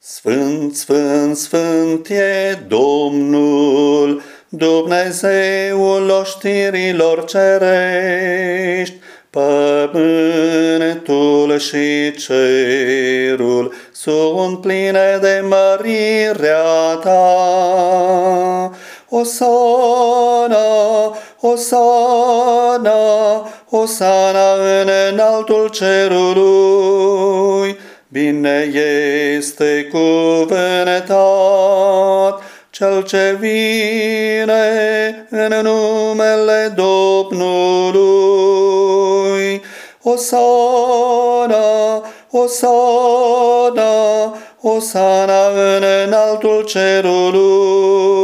Sfânt, sfânt, sfânt e Domnul, Dumnezeul oștirilor cerești, Pământul și cerul sunt pline de mărirea ta. Osana, Osana, Osana în înaltul cerului, Bine este cuvântat cel ce vine în numele Domnului. Osana, Osana, Osana în înaltul cerului.